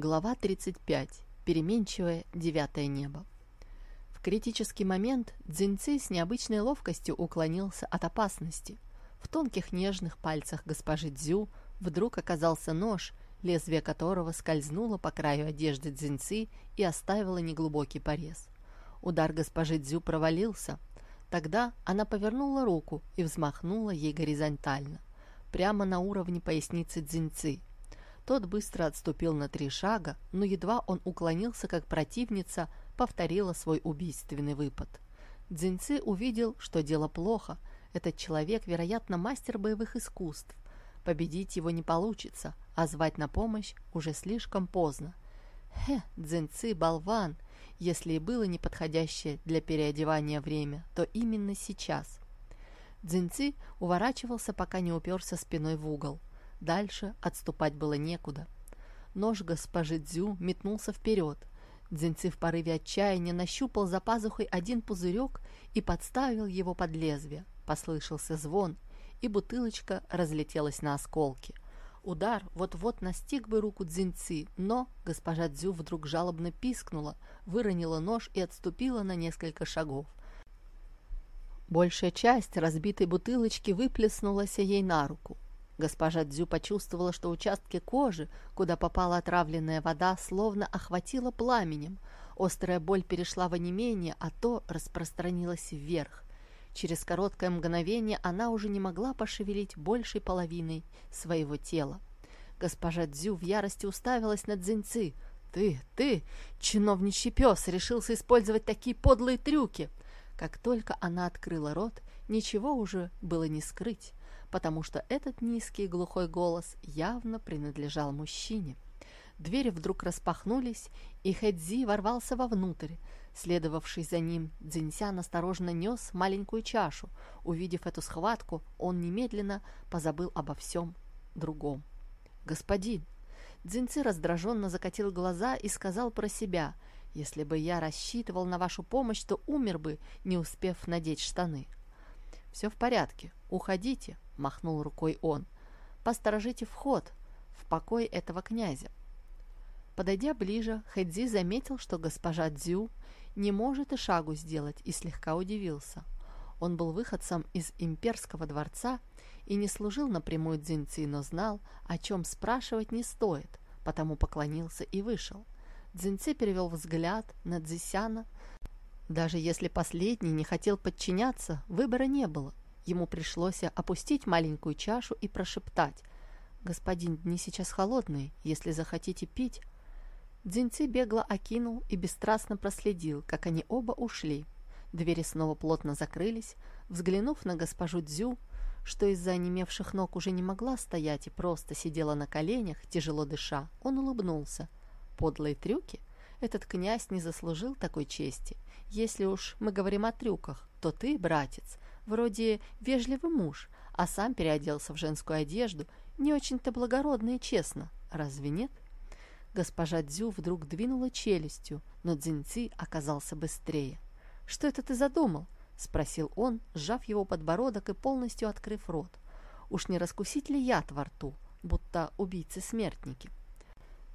Глава 35. Переменчивое девятое небо. В критический момент Дзиньци с необычной ловкостью уклонился от опасности. В тонких нежных пальцах госпожи Дзю вдруг оказался нож, лезвие которого скользнуло по краю одежды Дзиньци и оставило неглубокий порез. Удар госпожи Дзю провалился. Тогда она повернула руку и взмахнула ей горизонтально, прямо на уровне поясницы Дзиньци. Тот быстро отступил на три шага, но едва он уклонился, как противница повторила свой убийственный выпад. Дзиньцы увидел, что дело плохо. Этот человек, вероятно, мастер боевых искусств. Победить его не получится, а звать на помощь уже слишком поздно. Хе, Дзиньцы, болван! Если и было неподходящее для переодевания время, то именно сейчас. Дзиньцы уворачивался, пока не уперся спиной в угол. Дальше отступать было некуда. Нож госпожи Дзю метнулся вперед. Дзинцы в порыве отчаяния нащупал за пазухой один пузырек и подставил его под лезвие. Послышался звон, и бутылочка разлетелась на осколки. Удар вот-вот настиг бы руку Дзинцы, но госпожа Дзю вдруг жалобно пискнула, выронила нож и отступила на несколько шагов. Большая часть разбитой бутылочки выплеснулась ей на руку. Госпожа Дзю почувствовала, что участки кожи, куда попала отравленная вода, словно охватила пламенем. Острая боль перешла в онемение, а то распространилась вверх. Через короткое мгновение она уже не могла пошевелить большей половиной своего тела. Госпожа Дзю в ярости уставилась на Дзиньцы. «Ты, ты, чиновничий пес, решился использовать такие подлые трюки!» Как только она открыла рот, ничего уже было не скрыть потому что этот низкий глухой голос явно принадлежал мужчине. Двери вдруг распахнулись, и Хэдзи ворвался вовнутрь. Следовавший за ним Дзиньсян осторожно нес маленькую чашу. Увидев эту схватку, он немедленно позабыл обо всем другом. «Господин!» Дзиньцы раздраженно закатил глаза и сказал про себя, «Если бы я рассчитывал на вашу помощь, то умер бы, не успев надеть штаны». «Все в порядке, уходите», — махнул рукой он. «Посторожите вход в покой этого князя». Подойдя ближе, Хэдзи заметил, что госпожа Дзю не может и шагу сделать, и слегка удивился. Он был выходцем из имперского дворца и не служил напрямую Дзиньци, но знал, о чем спрашивать не стоит, потому поклонился и вышел. Дзиньци перевел взгляд на Дзисяна. Даже если последний не хотел подчиняться, выбора не было. Ему пришлось опустить маленькую чашу и прошептать. «Господин, дни сейчас холодные, если захотите пить...» Дзиньци бегло окинул и бесстрастно проследил, как они оба ушли. Двери снова плотно закрылись. Взглянув на госпожу Дзю, что из-за онемевших ног уже не могла стоять и просто сидела на коленях, тяжело дыша, он улыбнулся. Подлые трюки? Этот князь не заслужил такой чести. Если уж мы говорим о трюках, то ты, братец, вроде вежливый муж, а сам переоделся в женскую одежду, не очень-то благородно и честно, разве нет? Госпожа Дзю вдруг двинула челюстью, но Дзиньци оказался быстрее. «Что это ты задумал?» — спросил он, сжав его подбородок и полностью открыв рот. «Уж не раскусить ли яд во рту, будто убийцы-смертники?»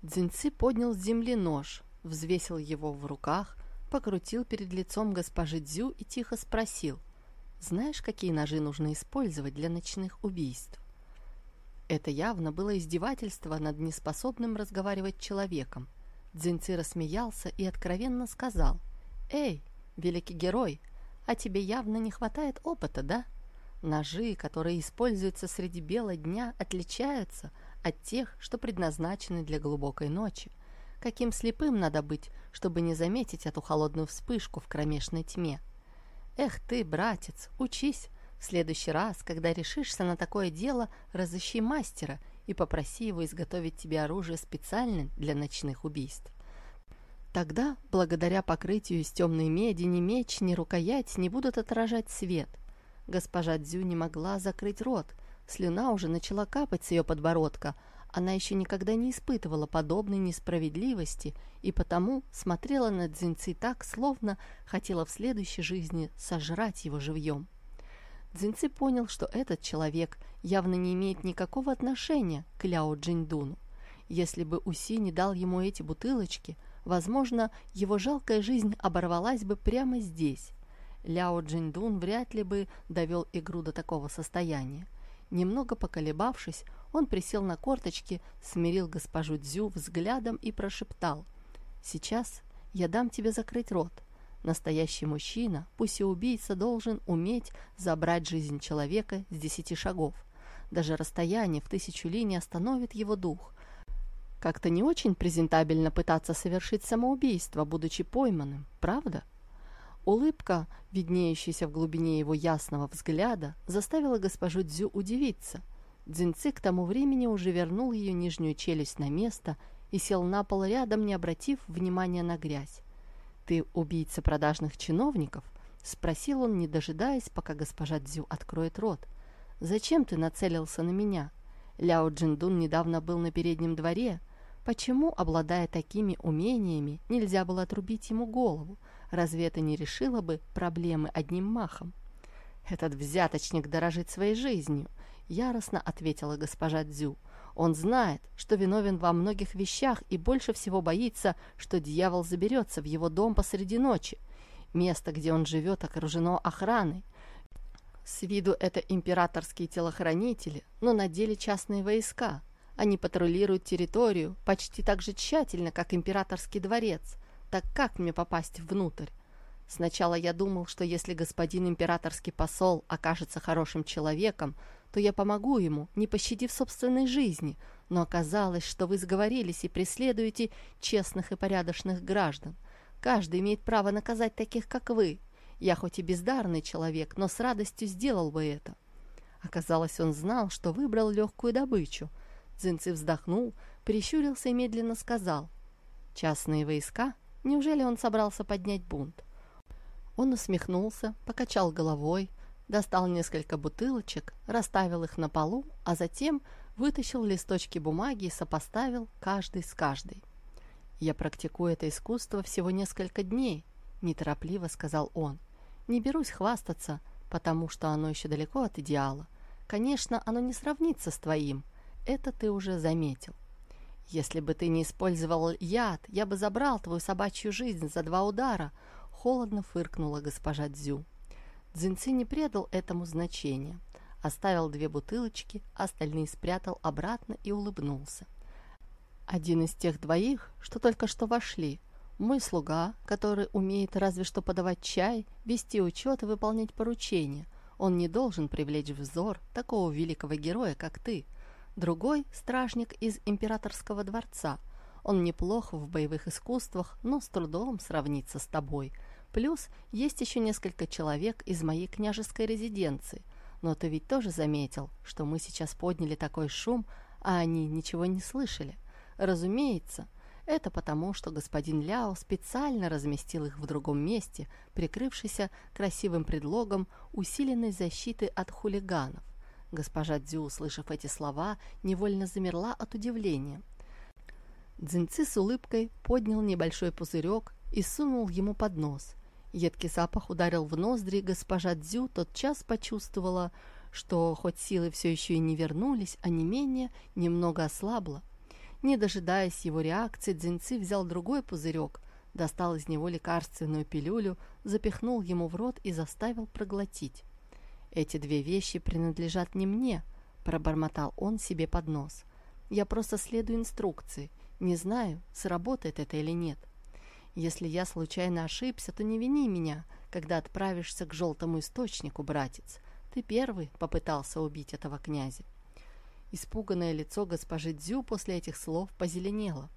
Дзиньци поднял с земли нож, взвесил его в руках, покрутил перед лицом госпожи Дзю и тихо спросил — знаешь, какие ножи нужно использовать для ночных убийств? Это явно было издевательство над неспособным разговаривать человеком. Дзинци рассмеялся и откровенно сказал, «Эй, великий герой, а тебе явно не хватает опыта, да? Ножи, которые используются среди бела дня, отличаются от тех, что предназначены для глубокой ночи. Каким слепым надо быть, чтобы не заметить эту холодную вспышку в кромешной тьме?» Эх ты, братец, учись. В следующий раз, когда решишься на такое дело, разыщи мастера и попроси его изготовить тебе оружие специально для ночных убийств. Тогда, благодаря покрытию из темной меди, ни меч, ни рукоять не будут отражать свет. Госпожа Дзю не могла закрыть рот. Слюна уже начала капать с ее подбородка, она еще никогда не испытывала подобной несправедливости и потому смотрела на Дзиньци так, словно хотела в следующей жизни сожрать его живьем. Дзиньци понял, что этот человек явно не имеет никакого отношения к Ляо Джиньдуну. Если бы Уси не дал ему эти бутылочки, возможно, его жалкая жизнь оборвалась бы прямо здесь. Ляо Джиндун вряд ли бы довел игру до такого состояния. Немного поколебавшись, он присел на корточки, смирил госпожу Дзю взглядом и прошептал. «Сейчас я дам тебе закрыть рот. Настоящий мужчина, пусть и убийца, должен уметь забрать жизнь человека с десяти шагов. Даже расстояние в тысячу ли не остановит его дух. Как-то не очень презентабельно пытаться совершить самоубийство, будучи пойманным, правда?» Улыбка, виднеющаяся в глубине его ясного взгляда, заставила госпожу Дзю удивиться. Дзинцы к тому времени уже вернул ее нижнюю челюсть на место и сел на пол рядом, не обратив внимания на грязь. «Ты убийца продажных чиновников?» — спросил он, не дожидаясь, пока госпожа Дзю откроет рот. «Зачем ты нацелился на меня? Ляо Джиндун недавно был на переднем дворе. Почему, обладая такими умениями, нельзя было отрубить ему голову? Разве это не решило бы проблемы одним махом? «Этот взяточник дорожит своей жизнью», — яростно ответила госпожа Дзю. «Он знает, что виновен во многих вещах и больше всего боится, что дьявол заберется в его дом посреди ночи. Место, где он живет, окружено охраной. С виду это императорские телохранители, но на деле частные войска. Они патрулируют территорию почти так же тщательно, как императорский дворец. Так как мне попасть внутрь? Сначала я думал, что если господин императорский посол окажется хорошим человеком, то я помогу ему, не пощадив собственной жизни, но оказалось, что вы сговорились и преследуете честных и порядочных граждан. Каждый имеет право наказать таких, как вы. Я хоть и бездарный человек, но с радостью сделал бы это. Оказалось, он знал, что выбрал легкую добычу. Цзиньци вздохнул, прищурился и медленно сказал. «Частные войска Неужели он собрался поднять бунт? Он усмехнулся, покачал головой, достал несколько бутылочек, расставил их на полу, а затем вытащил листочки бумаги и сопоставил каждый с каждой. «Я практикую это искусство всего несколько дней», – неторопливо сказал он. «Не берусь хвастаться, потому что оно еще далеко от идеала. Конечно, оно не сравнится с твоим, это ты уже заметил. «Если бы ты не использовал яд, я бы забрал твою собачью жизнь за два удара», — холодно фыркнула госпожа Дзю. Дзинци не предал этому значения. Оставил две бутылочки, остальные спрятал обратно и улыбнулся. Один из тех двоих, что только что вошли, мой слуга, который умеет разве что подавать чай, вести учет и выполнять поручения. Он не должен привлечь взор такого великого героя, как ты. Другой – стражник из императорского дворца. Он неплох в боевых искусствах, но с трудом сравнится с тобой. Плюс есть еще несколько человек из моей княжеской резиденции. Но ты ведь тоже заметил, что мы сейчас подняли такой шум, а они ничего не слышали. Разумеется, это потому, что господин Ляо специально разместил их в другом месте, прикрывшийся красивым предлогом усиленной защиты от хулиганов. Госпожа Дзю, услышав эти слова, невольно замерла от удивления. Дзинцы с улыбкой поднял небольшой пузырек и сунул ему под нос. Едкий запах ударил в ноздри, госпожа Дзю тотчас почувствовала, что хоть силы все еще и не вернулись, а не менее немного ослабла. Не дожидаясь его реакции, Дзинцы взял другой пузырек, достал из него лекарственную пилюлю, запихнул ему в рот и заставил проглотить. «Эти две вещи принадлежат не мне», – пробормотал он себе под нос. «Я просто следую инструкции. Не знаю, сработает это или нет. Если я случайно ошибся, то не вини меня, когда отправишься к желтому источнику, братец. Ты первый попытался убить этого князя». Испуганное лицо госпожи Дзю после этих слов позеленело.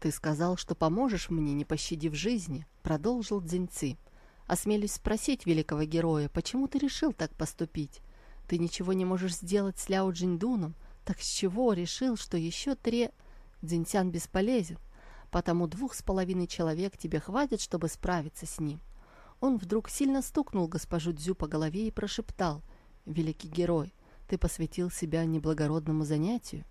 «Ты сказал, что поможешь мне, не пощадив жизни», — продолжил Дзиньци. Осмелюсь спросить великого героя, почему ты решил так поступить? Ты ничего не можешь сделать с Ляо Джиндуном, так с чего решил, что еще три... Дзиньсян бесполезен, потому двух с половиной человек тебе хватит, чтобы справиться с ним. Он вдруг сильно стукнул госпожу Дзю по голове и прошептал, «Великий герой, ты посвятил себя неблагородному занятию?»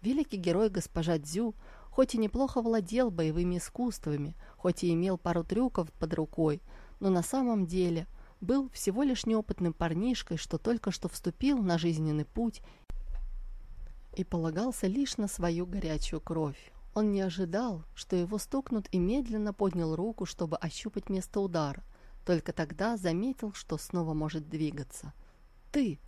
Великий герой госпожа Дзю хоть и неплохо владел боевыми искусствами, хоть и имел пару трюков под рукой, но на самом деле был всего лишь неопытным парнишкой, что только что вступил на жизненный путь и полагался лишь на свою горячую кровь. Он не ожидал, что его стукнут и медленно поднял руку, чтобы ощупать место удара. Только тогда заметил, что снова может двигаться. «Ты!»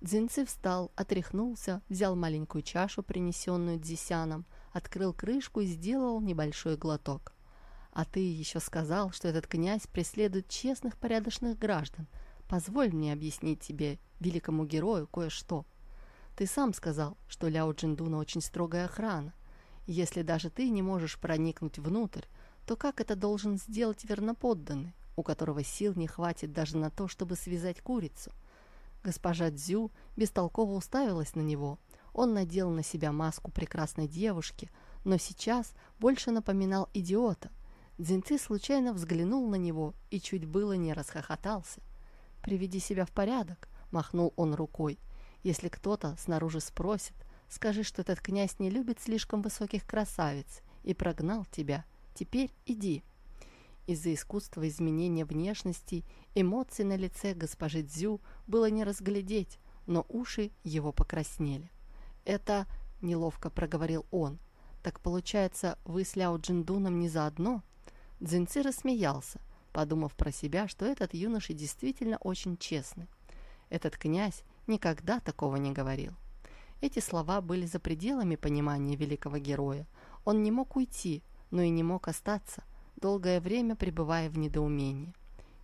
Дзинцы встал, отряхнулся, взял маленькую чашу, принесенную Дзисяном, открыл крышку и сделал небольшой глоток. «А ты еще сказал, что этот князь преследует честных, порядочных граждан. Позволь мне объяснить тебе, великому герою, кое-что. Ты сам сказал, что Ляо Джиндуна очень строгая охрана. Если даже ты не можешь проникнуть внутрь, то как это должен сделать верноподданный, у которого сил не хватит даже на то, чтобы связать курицу? Госпожа Дзю бестолково уставилась на него. Он надел на себя маску прекрасной девушки, но сейчас больше напоминал идиота. Дзинцы случайно взглянул на него и чуть было не расхохотался. «Приведи себя в порядок», — махнул он рукой. «Если кто-то снаружи спросит, скажи, что этот князь не любит слишком высоких красавиц и прогнал тебя. Теперь иди». Из-за искусства изменения внешности эмоций на лице госпожи Дзю было не разглядеть, но уши его покраснели. «Это...» — неловко проговорил он. «Так получается, вы с Ляо Джиндуном не заодно?» Дзинци рассмеялся, подумав про себя, что этот юноша действительно очень честный. Этот князь никогда такого не говорил. Эти слова были за пределами понимания великого героя. Он не мог уйти, но и не мог остаться долгое время пребывая в недоумении.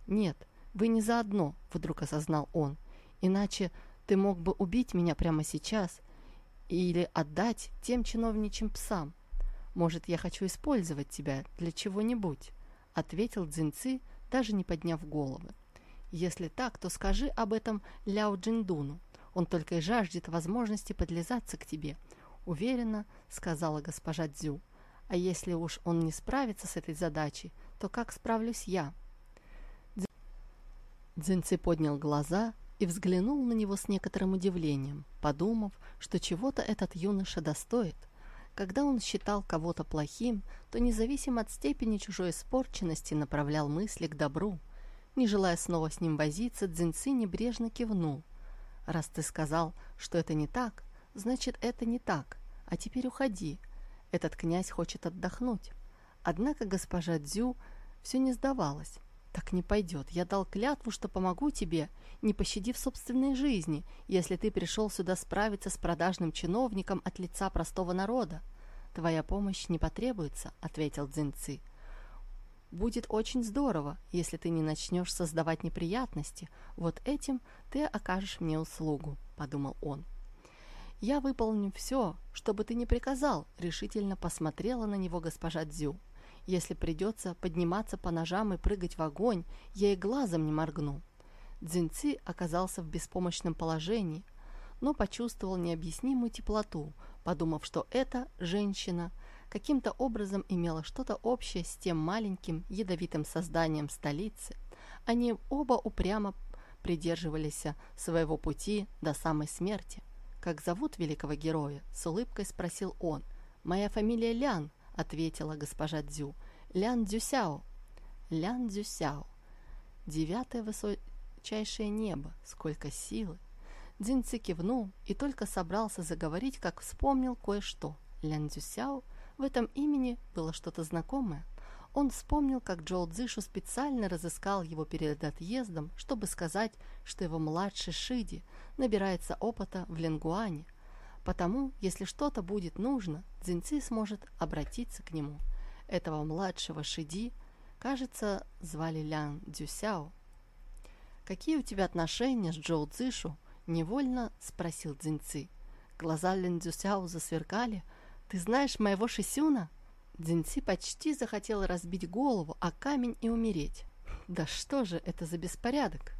«Нет, вы не заодно», — вдруг осознал он, «иначе ты мог бы убить меня прямо сейчас или отдать тем чиновничьим псам. Может, я хочу использовать тебя для чего-нибудь», — ответил Дзинцы, даже не подняв головы. «Если так, то скажи об этом Ляо Джиндуну. Он только и жаждет возможности подлизаться к тебе», — уверенно сказала госпожа Дзю. А если уж он не справится с этой задачей, то как справлюсь я? Дзинцы поднял глаза и взглянул на него с некоторым удивлением, подумав, что чего-то этот юноша достоит. Когда он считал кого-то плохим, то независимо от степени чужой испорченности направлял мысли к добру. Не желая снова с ним возиться, Дзинцы небрежно кивнул. «Раз ты сказал, что это не так, значит, это не так. А теперь уходи, этот князь хочет отдохнуть. Однако госпожа Дзю все не сдавалась. Так не пойдет. Я дал клятву, что помогу тебе, не пощадив собственной жизни, если ты пришел сюда справиться с продажным чиновником от лица простого народа. Твоя помощь не потребуется, ответил Цзиньци. Будет очень здорово, если ты не начнешь создавать неприятности. Вот этим ты окажешь мне услугу, подумал он. «Я выполню все, что бы ты ни приказал», — решительно посмотрела на него госпожа Дзю. «Если придется подниматься по ножам и прыгать в огонь, я и глазом не моргну». Дзинци оказался в беспомощном положении, но почувствовал необъяснимую теплоту, подумав, что эта женщина каким-то образом имела что-то общее с тем маленьким ядовитым созданием столицы. Они оба упрямо придерживались своего пути до самой смерти. «Как зовут великого героя?» — с улыбкой спросил он. «Моя фамилия Лян», — ответила госпожа Дзю. «Лян Дзюсяо». «Лян Дзюсяо». Девятое высочайшее небо, сколько силы. Дзинци кивнул и только собрался заговорить, как вспомнил кое-что. Лян Дзюсяо, в этом имени было что-то знакомое. Он вспомнил, как Джоу Цзышу специально разыскал его перед отъездом, чтобы сказать, что его младший Шиди набирается опыта в Ленгуане. Потому, если что-то будет нужно, Цзиньци сможет обратиться к нему. Этого младшего Шиди, кажется, звали Лян Дзюсяо. «Какие у тебя отношения с Джоу Цзышу?» – невольно спросил Цзиньци. Глаза Лян Дзюсяо засверкали. «Ты знаешь моего Шисюна?» Дзиньци почти захотел разбить голову о камень и умереть. Да что же это за беспорядок?